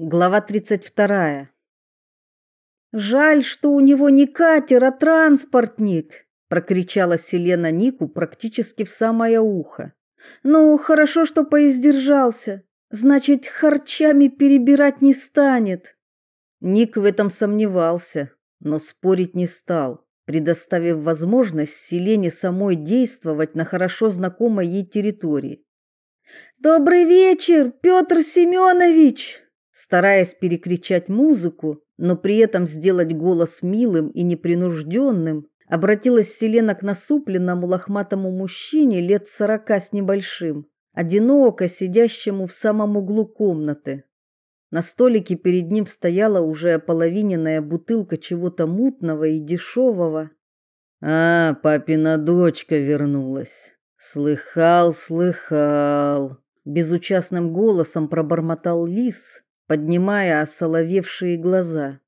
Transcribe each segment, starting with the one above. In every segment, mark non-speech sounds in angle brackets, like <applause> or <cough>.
Глава 32. Жаль, что у него не катер, а транспортник, прокричала Селена Нику практически в самое ухо. Ну, хорошо, что поиздержался. Значит, харчами перебирать не станет. Ник в этом сомневался, но спорить не стал, предоставив возможность Селене самой действовать на хорошо знакомой ей территории. Добрый вечер, Петр Семенович! Стараясь перекричать музыку, но при этом сделать голос милым и непринужденным, обратилась Селена к насупленному лохматому мужчине лет сорока с небольшим, одиноко сидящему в самом углу комнаты. На столике перед ним стояла уже ополовиненная бутылка чего-то мутного и дешевого. А, папина дочка вернулась. Слыхал, слыхал. Безучастным голосом пробормотал Лис, поднимая осоловевшие глаза.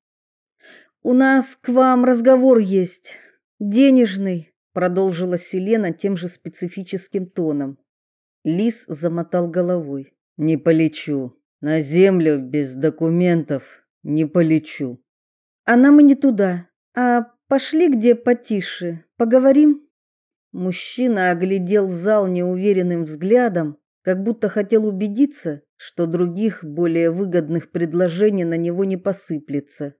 У нас к вам разговор есть, денежный, продолжила Селена тем же специфическим тоном. Лис замотал головой. Не полечу. На землю без документов не полечу. А нам и не туда. А пошли где потише, поговорим. Мужчина оглядел зал неуверенным взглядом, как будто хотел убедиться, что других более выгодных предложений на него не посыплется.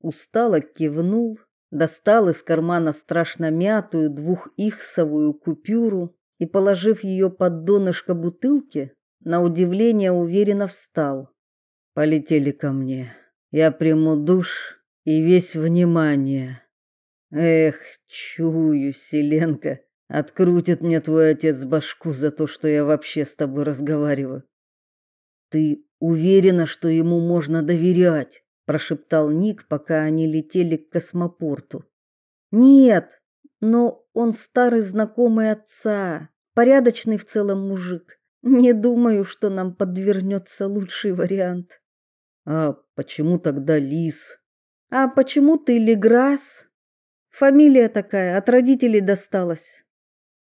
Устало кивнул, достал из кармана страшно мятую двухихсовую купюру и, положив ее под донышко бутылки, на удивление уверенно встал. Полетели ко мне. Я приму душ и весь внимание. Эх, чую, Селенка, открутит мне твой отец башку за то, что я вообще с тобой разговариваю. Ты уверена, что ему можно доверять? прошептал Ник, пока они летели к космопорту. Нет, но он старый знакомый отца, порядочный в целом мужик. Не думаю, что нам подвернется лучший вариант. А почему тогда Лис? А почему ты Леграс? Фамилия такая, от родителей досталась.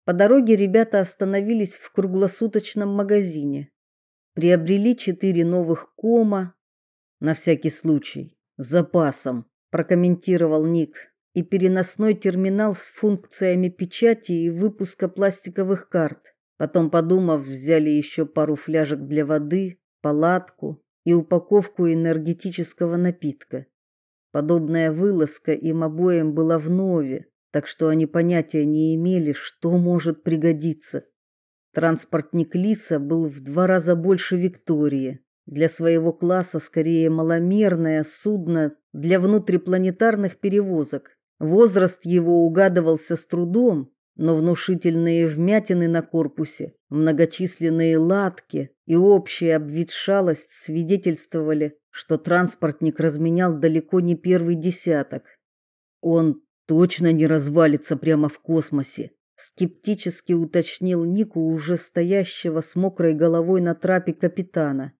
По дороге ребята остановились в круглосуточном магазине приобрели четыре новых кома на всякий случай, с запасом, прокомментировал Ник. И переносной терминал с функциями печати и выпуска пластиковых карт. Потом, подумав, взяли еще пару фляжек для воды, палатку и упаковку энергетического напитка. Подобная вылазка им обоим была вновь, так что они понятия не имели, что может пригодиться. Транспортник Лиса был в два раза больше Виктории. Для своего класса скорее маломерное судно для внутрипланетарных перевозок. Возраст его угадывался с трудом, но внушительные вмятины на корпусе, многочисленные латки и общая обветшалость свидетельствовали, что транспортник разменял далеко не первый десяток. Он точно не развалится прямо в космосе, скептически уточнил Нику уже стоящего с мокрой головой на трапе капитана.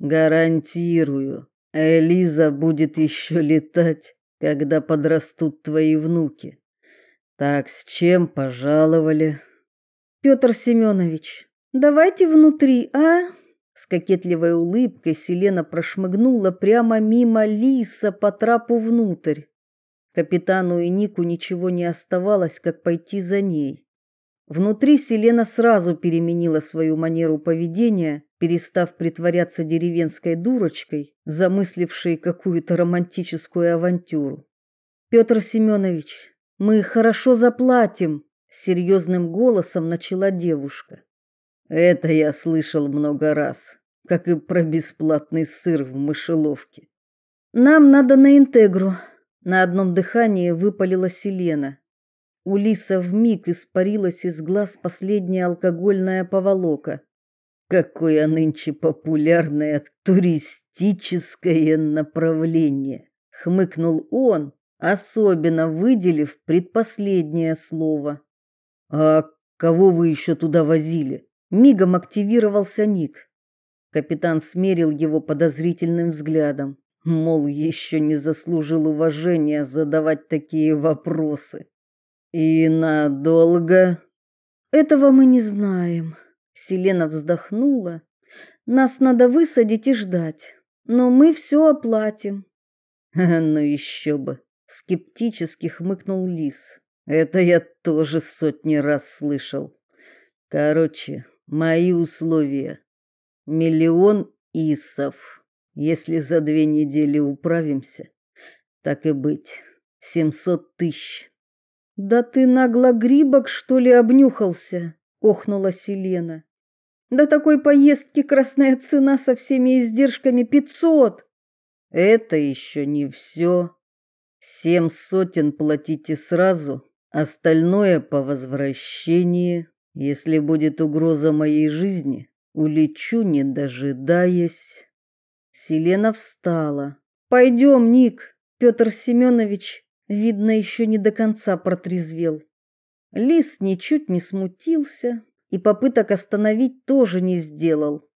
Гарантирую, Элиза будет еще летать, когда подрастут твои внуки. Так с чем пожаловали? Петр Семенович, давайте внутри, а? С кокетливой улыбкой Селена прошмыгнула прямо мимо Лиса по трапу внутрь. Капитану и Нику ничего не оставалось, как пойти за ней. Внутри Селена сразу переменила свою манеру поведения, перестав притворяться деревенской дурочкой, замыслившей какую-то романтическую авантюру. Петр Семенович, мы хорошо заплатим, серьезным голосом начала девушка. Это я слышал много раз, как и про бесплатный сыр в мышеловке. Нам надо на интегру, на одном дыхании выпалила Селена. У Лиса вмиг испарилась из глаз последняя алкогольная поволока. Какое нынче популярное туристическое направление, хмыкнул он, особенно выделив предпоследнее слово. А кого вы еще туда возили? Мигом активировался Ник. Капитан смерил его подозрительным взглядом мол, еще не заслужил уважения задавать такие вопросы. И надолго? Этого мы не знаем. Селена вздохнула. Нас надо высадить и ждать. но мы все оплатим. <laughs> Ну еще бы, скептически хмыкнул Лис. Это я тоже сотни раз слышал. Короче, мои условия. Миллион исов. Если за две недели управимся, так и быть, семьсот тысяч. Да ты нагло грибок, что ли, обнюхался? Охнула Селена. До такой поездки красная цена со всеми издержками пятьсот. Это еще не все. Семь сотен платите сразу, остальное по возвращении. Если будет угроза моей жизни, улечу, не дожидаясь. Селена встала. Пойдем, Ник. Петр Семенович, видно, еще не до конца протрезвел. Лис ничуть не смутился и попыток остановить тоже не сделал.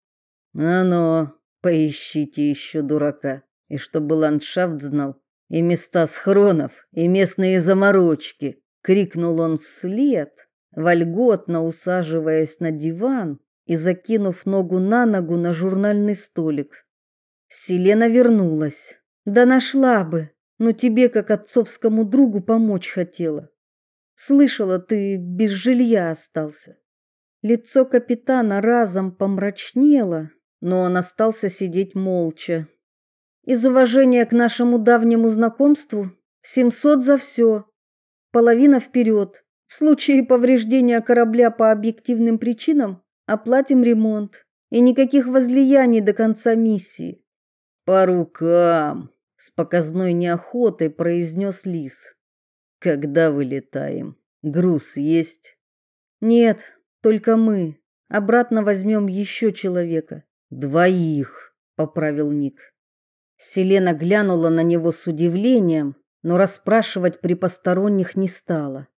«Ну-ну, поищите еще дурака, и чтобы ландшафт знал, и места схронов, и местные заморочки!» — крикнул он вслед, вольготно усаживаясь на диван и закинув ногу на ногу на журнальный столик. Селена вернулась. Да нашла бы, но тебе, как отцовскому другу, помочь хотела. Слышала, ты без жилья остался. Лицо капитана разом помрачнело, но он остался сидеть молча. Из уважения к нашему давнему знакомству семьсот за все. Половина вперед. В случае повреждения корабля по объективным причинам оплатим ремонт. И никаких возлияний до конца миссии. По рукам, с показной неохотой произнес Лис. Когда вылетаем? Груз есть? Нет, только мы. Обратно возьмем еще человека. Двоих, поправил Ник. Селена глянула на него с удивлением, но расспрашивать при посторонних не стала.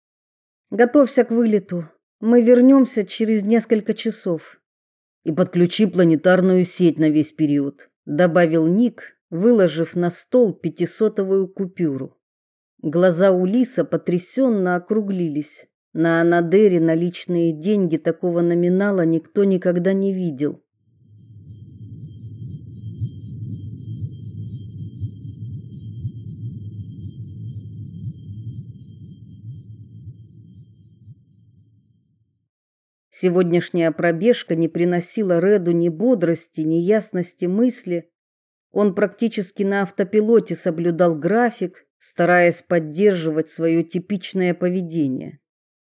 Готовься к вылету. Мы вернемся через несколько часов. И подключи планетарную сеть на весь период добавил Ник, выложив на стол пятисотовую купюру. Глаза у Лиса потрясенно округлились. На Анадыре наличные деньги такого номинала никто никогда не видел. Сегодняшняя пробежка не приносила Реду ни бодрости, ни ясности мысли. Он практически на автопилоте соблюдал график, стараясь поддерживать свое типичное поведение.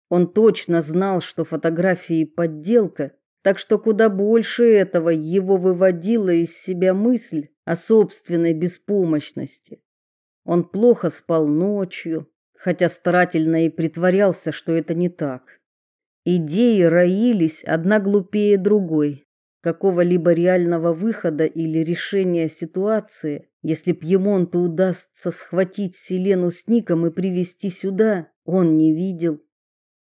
Он точно знал, что фотографии подделка, так что куда больше этого его выводила из себя мысль о собственной беспомощности. Он плохо спал ночью, хотя старательно и притворялся, что это не так. Идеи роились одна глупее другой. Какого-либо реального выхода или решения ситуации, если Пьемонту удастся схватить Селену с Ником и привести сюда, он не видел.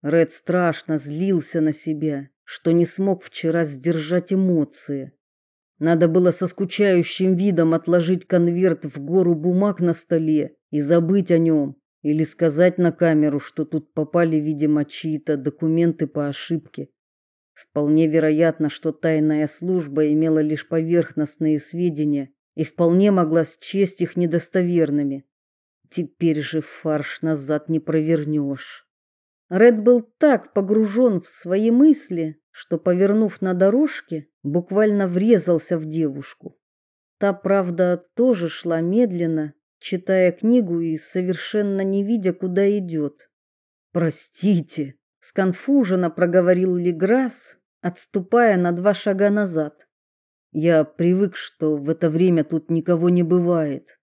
Ред страшно злился на себя, что не смог вчера сдержать эмоции. Надо было со скучающим видом отложить конверт в гору бумаг на столе и забыть о нем. Или сказать на камеру, что тут попали, видимо, чьи-то документы по ошибке. Вполне вероятно, что тайная служба имела лишь поверхностные сведения и вполне могла счесть их недостоверными. Теперь же фарш назад не провернешь. Ред был так погружен в свои мысли, что, повернув на дорожке, буквально врезался в девушку. Та, правда, тоже шла медленно, читая книгу и совершенно не видя, куда идет. «Простите», — сконфуженно проговорил Леграсс, отступая на два шага назад. «Я привык, что в это время тут никого не бывает».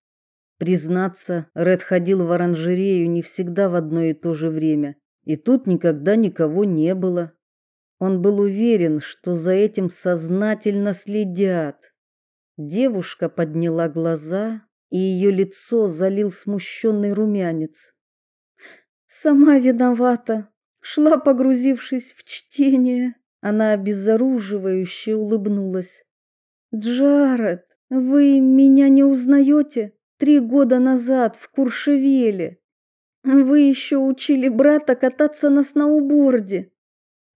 Признаться, Ред ходил в оранжерею не всегда в одно и то же время, и тут никогда никого не было. Он был уверен, что за этим сознательно следят. Девушка подняла глаза, и ее лицо залил смущенный румянец. Сама виновата, шла, погрузившись в чтение. Она обезоруживающе улыбнулась. Джаред, вы меня не узнаете? Три года назад в Куршевеле. Вы еще учили брата кататься на сноуборде.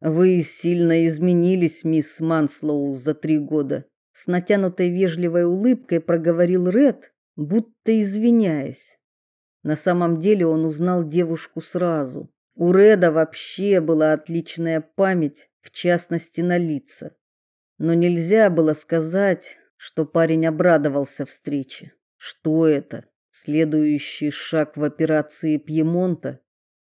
Вы сильно изменились, мисс Манслоу, за три года, с натянутой вежливой улыбкой проговорил Ред, будто извиняясь. На самом деле он узнал девушку сразу. У Реда вообще была отличная память, в частности на лица. Но нельзя было сказать, что парень обрадовался встрече. Что это? Следующий шаг в операции Пьемонта?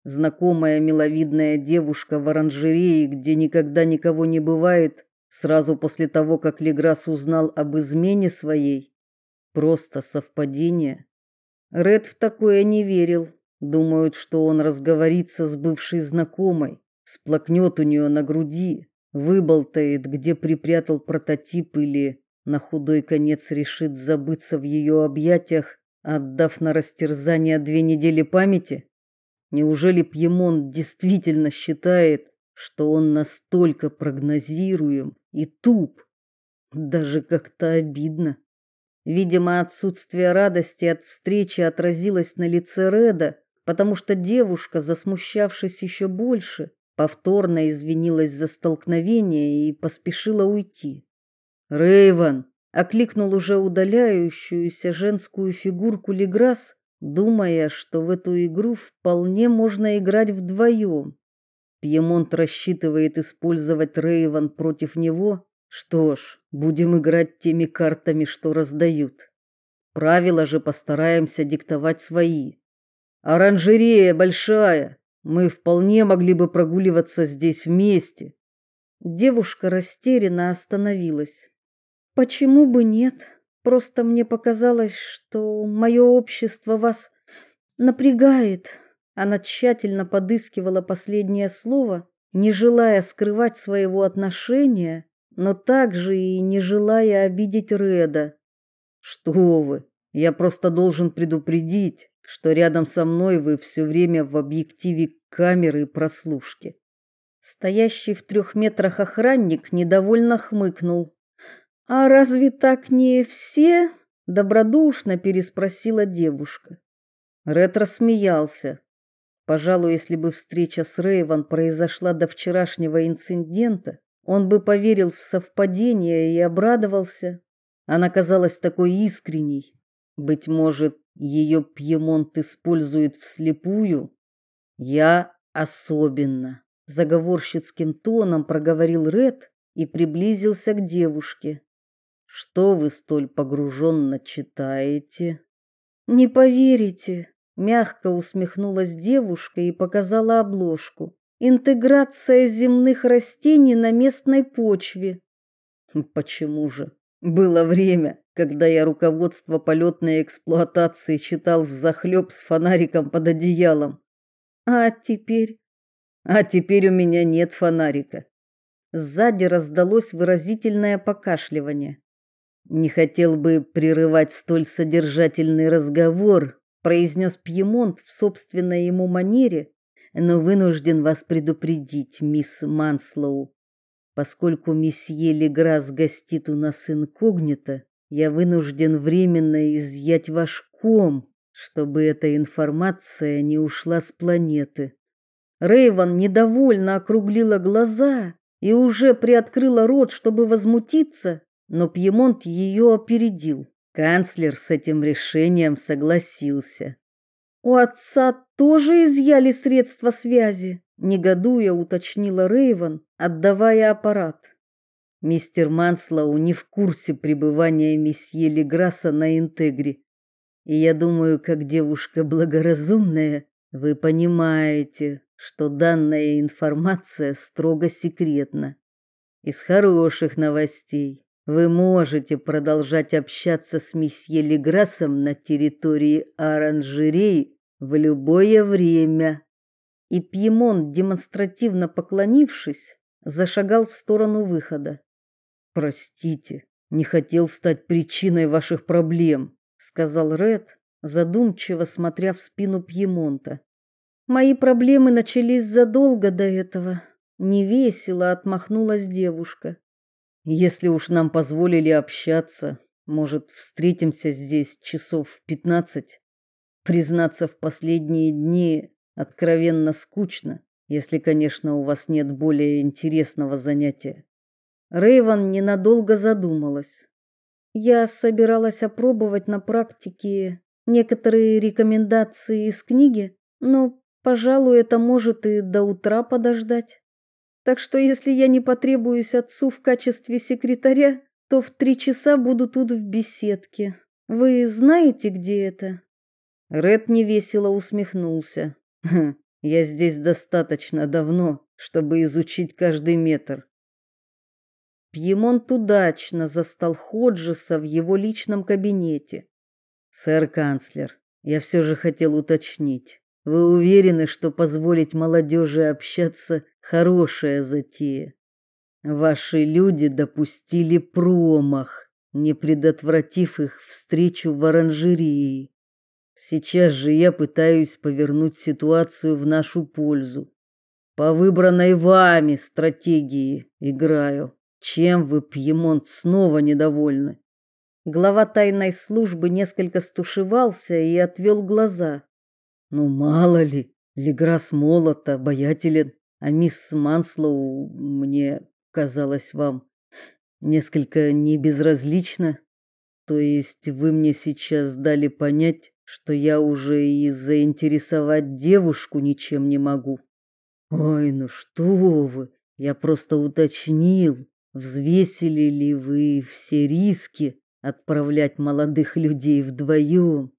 Знакомая миловидная девушка в оранжерее, где никогда никого не бывает, сразу после того, как Леграс узнал об измене своей? Просто совпадение? Ред в такое не верил. Думают, что он разговорится с бывшей знакомой, сплакнет у нее на груди, выболтает, где припрятал прототип или на худой конец решит забыться в ее объятиях, отдав на растерзание две недели памяти. Неужели Пьемонт действительно считает, что он настолько прогнозируем и туп? Даже как-то обидно. Видимо, отсутствие радости от встречи отразилось на лице Реда, потому что девушка, засмущавшись еще больше, повторно извинилась за столкновение и поспешила уйти. Рейвен окликнул уже удаляющуюся женскую фигурку Леграс, думая, что в эту игру вполне можно играть вдвоем. Пьемонт рассчитывает использовать Рейвен против него, что ж, будем играть теми картами, что раздают. Правила же постараемся диктовать свои. Оранжерея большая. Мы вполне могли бы прогуливаться здесь вместе. Девушка растерянно остановилась. Почему бы нет? Просто мне показалось, что мое общество вас напрягает. Она тщательно подыскивала последнее слово, не желая скрывать своего отношения но также и не желая обидеть Реда. Что вы? Я просто должен предупредить, что рядом со мной вы все время в объективе камеры и прослушки. Стоящий в трех метрах охранник недовольно хмыкнул. А разве так не все? добродушно переспросила девушка. Ред рассмеялся. Пожалуй, если бы встреча с Рейван произошла до вчерашнего инцидента, он бы поверил в совпадение и обрадовался. Она казалась такой искренней. Быть может, ее Пьемонт использует вслепую? Я особенно, заговорщицким тоном проговорил Ред и приблизился к девушке. Что вы столь погруженно читаете? Не поверите, мягко усмехнулась девушка и показала обложку. Интеграция земных растений на местной почве. Почему же? Было время, когда я руководство полетной эксплуатации читал взахлеб с фонариком под одеялом. А теперь? А теперь у меня нет фонарика. Сзади раздалось выразительное покашливание. Не хотел бы прерывать столь содержательный разговор, произнес Пьемонт в собственной ему манере, но вынужден вас предупредить, мисс Манслоу. Поскольку месье Леграс гостит у нас инкогнито, я вынужден временно изъять ваш ком, чтобы эта информация не ушла с планеты. Рейван недовольно округлила глаза и уже приоткрыла рот, чтобы возмутиться, но Пьемонт ее опередил. Канцлер с этим решением согласился. У отца тоже изъяли средства связи, негодуя уточнила Рейвен, отдавая аппарат. Мистер Манслоу не в курсе пребывания месье Леграса на Интегре. И я думаю, как девушка благоразумная, вы понимаете, что данная информация строго секретна. Из хороших новостей вы можете продолжать общаться с месье Леграсом на территории оранжерей в любое время. И Пьемон, демонстративно поклонившись, зашагал в сторону выхода. Простите, не хотел стать причиной ваших проблем, сказал Ред, задумчиво смотря в спину Пьемонта. Мои проблемы начались задолго до этого, невесело отмахнулась девушка. Если уж нам позволили общаться, может, встретимся здесь часов в пятнадцать? Признаться, в последние дни откровенно скучно, если, конечно, у вас нет более интересного занятия. Рейван ненадолго задумалась. Я собиралась опробовать на практике некоторые рекомендации из книги, но, пожалуй, это может и до утра подождать. Так что если я не потребуюсь отцу в качестве секретаря, то в три часа буду тут в беседке. Вы знаете, где это? Ред невесело усмехнулся. Я здесь достаточно давно, чтобы изучить каждый метр. Пьемонт удачно застал Ходжеса в его личном кабинете. Сэр канцлер, я все же хотел уточнить. Вы уверены, что позволить молодежи общаться хорошая затея? Ваши люди допустили промах, не предотвратив их встречу в оранжерее. Сейчас же я пытаюсь повернуть ситуацию в нашу пользу. По выбранной вами стратегии играю. Чем вы, Пьемонт, снова недовольны? Глава тайной службы несколько стушевался и отвел глаза. Ну мало ли, Леграс молод, обаятелен, а мисс Манслоу мне казалось вам несколько небезразлична. То есть вы мне сейчас дали понять, что я уже и заинтересовать девушку ничем не могу. Ой, ну что вы? Я просто уточнил, взвесили ли вы все риски отправлять молодых людей вдвоем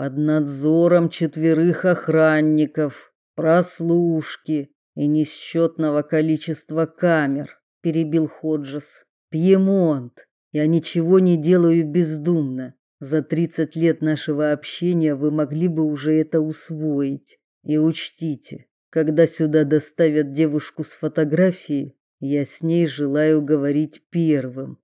под надзором четверых охранников, прослушки и несчетного количества камер, перебил Ходжес. Пьемонт. Я ничего не делаю бездумно. За 30 лет нашего общения вы могли бы уже это усвоить. И учтите, когда сюда доставят девушку с фотографией, я с ней желаю говорить первым.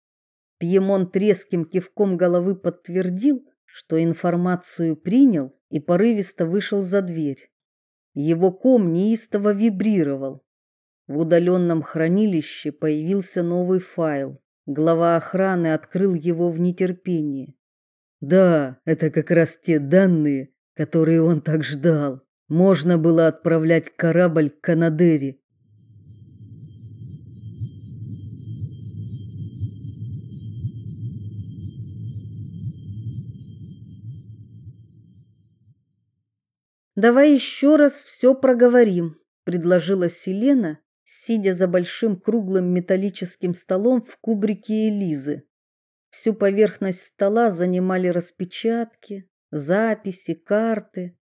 Пьемон резким кивком головы подтвердил, что информацию принял и порывисто вышел за дверь. Его ком неистово вибрировал. В удаленном хранилище появился новый файл. Глава охраны открыл его в нетерпении. Да, это как раз те данные, которые он так ждал. Можно было отправлять корабль к Канадере. Давай еще раз все проговорим, предложила Селена, сидя за большим круглым металлическим столом в кубрике Элизы. Всю поверхность стола занимали распечатки, записи, карты.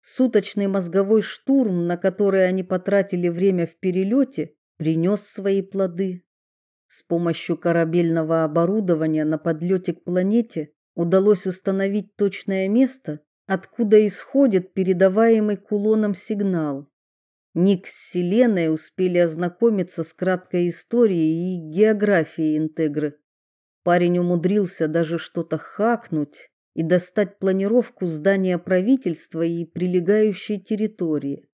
Суточный мозговой штурм, на который они потратили время в перелете, принес свои плоды. С помощью корабельного оборудования на подлете к планете удалось установить точное место, откуда исходит передаваемый кулоном сигнал. Ник с Селеной успели ознакомиться с краткой историей и географией Интегры. Парень умудрился даже что-то хакнуть и достать планировку здания правительства и прилегающей территории.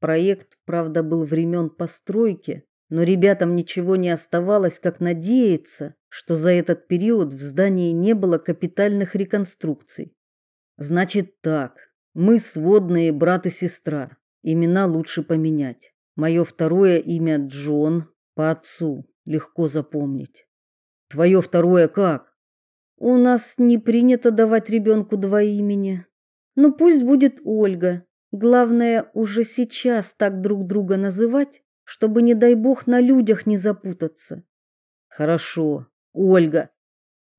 Проект, правда, был времен постройки, но ребятам ничего не оставалось, как надеяться, что за этот период в здании не было капитальных реконструкций. Значит так, мы сводные брат и сестра. Имена лучше поменять. Мое второе имя Джон, по отцу, легко запомнить. Твое второе как? У нас не принято давать ребенку два имени. Ну пусть будет Ольга. Главное уже сейчас так друг друга называть, чтобы не дай бог на людях не запутаться. Хорошо. Ольга.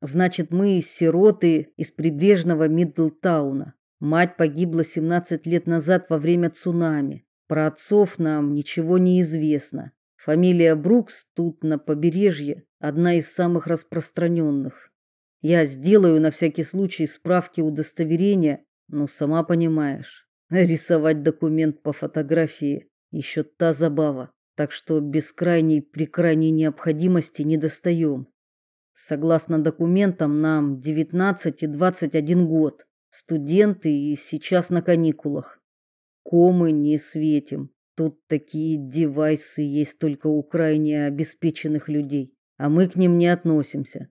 Значит, мы сироты из прибрежного Миддлтауна. Мать погибла 17 лет назад во время цунами. Про отцов нам ничего не известно. Фамилия Брукс тут на побережье одна из самых распространенных. Я сделаю на всякий случай справки удостоверения, но сама понимаешь, рисовать документ по фотографии еще та забава, так что без крайней при крайней необходимости не достаем. Согласно документам, нам 19 и 21 год. Студенты и сейчас на каникулах. Комы не светим. Тут такие девайсы есть только у крайне обеспеченных людей, а мы к ним не относимся.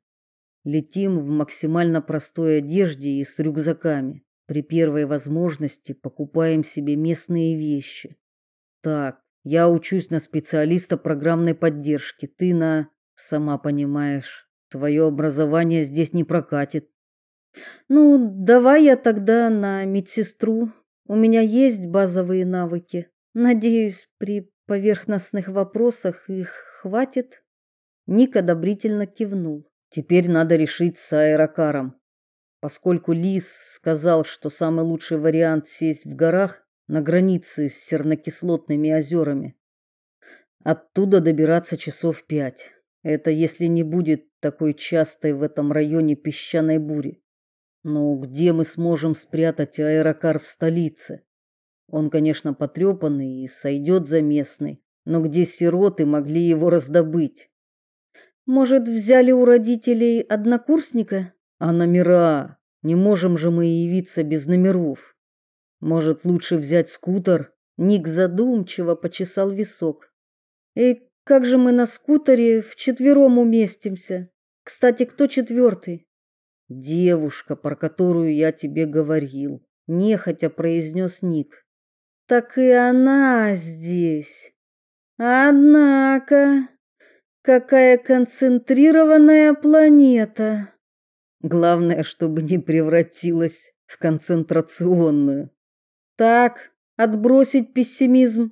Летим в максимально простой одежде и с рюкзаками. При первой возможности покупаем себе местные вещи. Так, я учусь на специалиста программной поддержки, ты на, сама понимаешь, Твое образование здесь не прокатит. Ну, давай я тогда на медсестру. У меня есть базовые навыки. Надеюсь, при поверхностных вопросах их хватит. Ник одобрительно кивнул. Теперь надо решить с аэрокаром. Поскольку Лис сказал, что самый лучший вариант сесть в горах на границе с сернокислотными озерами. Оттуда добираться часов пять. Это если не будет такой частой в этом районе песчаной бури. Но где мы сможем спрятать аэрокар в столице? Он, конечно, потрепанный и сойдет за местный, но где сироты могли его раздобыть? Может, взяли у родителей однокурсника? А номера? Не можем же мы явиться без номеров. Может, лучше взять скутер? Ник задумчиво почесал висок. И как же мы на скутере вчетвером уместимся? Кстати, кто четвертый? Девушка, про которую я тебе говорил, нехотя произнес Ник. Так и она здесь. Однако, какая концентрированная планета. Главное, чтобы не превратилась в концентрационную. Так, отбросить пессимизм.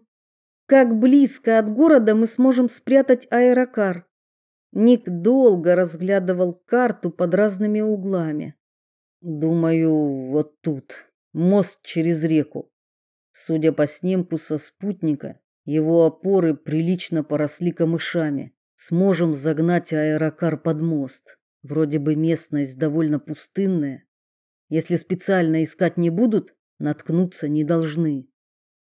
Как близко от города мы сможем спрятать аэрокар? Ник долго разглядывал карту под разными углами. Думаю, вот тут, мост через реку. Судя по снимку со спутника, его опоры прилично поросли камышами. Сможем загнать аэрокар под мост. Вроде бы местность довольно пустынная. Если специально искать не будут, наткнуться не должны.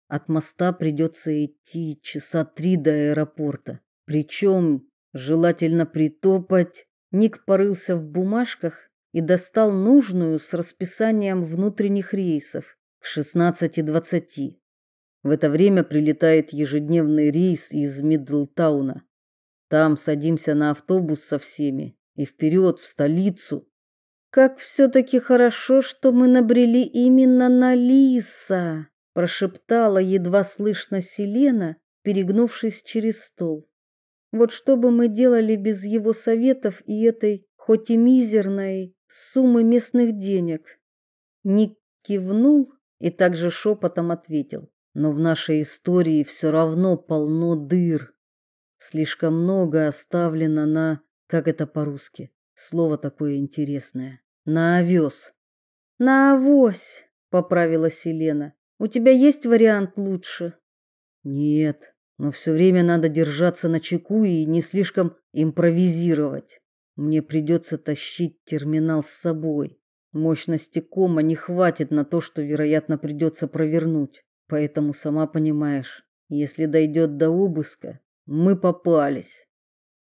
От моста придется идти часа три до аэропорта. Причем желательно притопать. Ник порылся в бумажках и достал нужную с расписанием внутренних рейсов к 16:20. В это время прилетает ежедневный рейс из Мидлтауна. Там садимся на автобус со всеми и вперед в столицу. Как все таки хорошо, что мы набрели именно на Лиса, прошептала едва слышно Селена, перегнувшись через стол. Вот что бы мы делали без его советов и этой, хоть и мизерной, суммы местных денег? Ник кивнул и также шепотом ответил: "Но в нашей истории все равно полно дыр. Слишком много оставлено на, как это по-русски? Слово такое интересное. На овес». «На авось», — поправила Селена. «У тебя есть вариант лучше?» «Нет, но все время надо держаться на чеку и не слишком импровизировать. Мне придется тащить терминал с собой. Мощности кома не хватит на то, что, вероятно, придется провернуть. Поэтому, сама понимаешь, если дойдет до обыска, мы попались.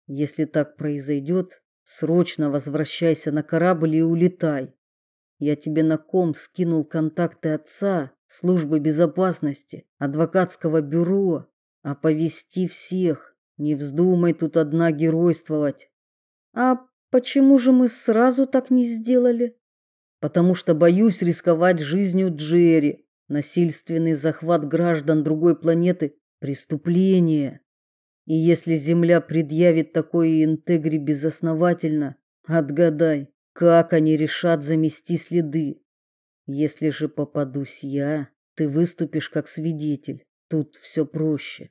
Если так произойдет, срочно возвращайся на корабль и улетай. Я тебе на ком скинул контакты отца, службы безопасности, адвокатского бюро. Оповести всех. Не вздумай тут одна геройствовать. А почему же мы сразу так не сделали? потому что боюсь рисковать жизнью Джерри. Насильственный захват граждан другой планеты преступление. И если Земля предъявит такое интегри безосновательно, отгадай, как они решат замести следы. Если же попадусь я, ты выступишь как свидетель. Тут все проще.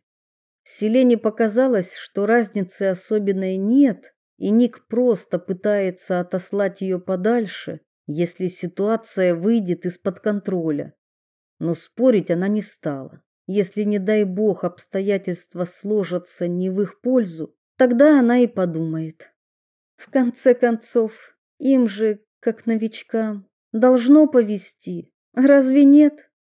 Селене показалось, что разницы особенной нет, и Ник просто пытается отослать ее подальше, если ситуация выйдет из-под контроля. Но спорить она не стала. Если, не дай бог, обстоятельства сложатся не в их пользу, тогда она и подумает. В конце концов, им же, как новичкам, должно повести. Разве нет?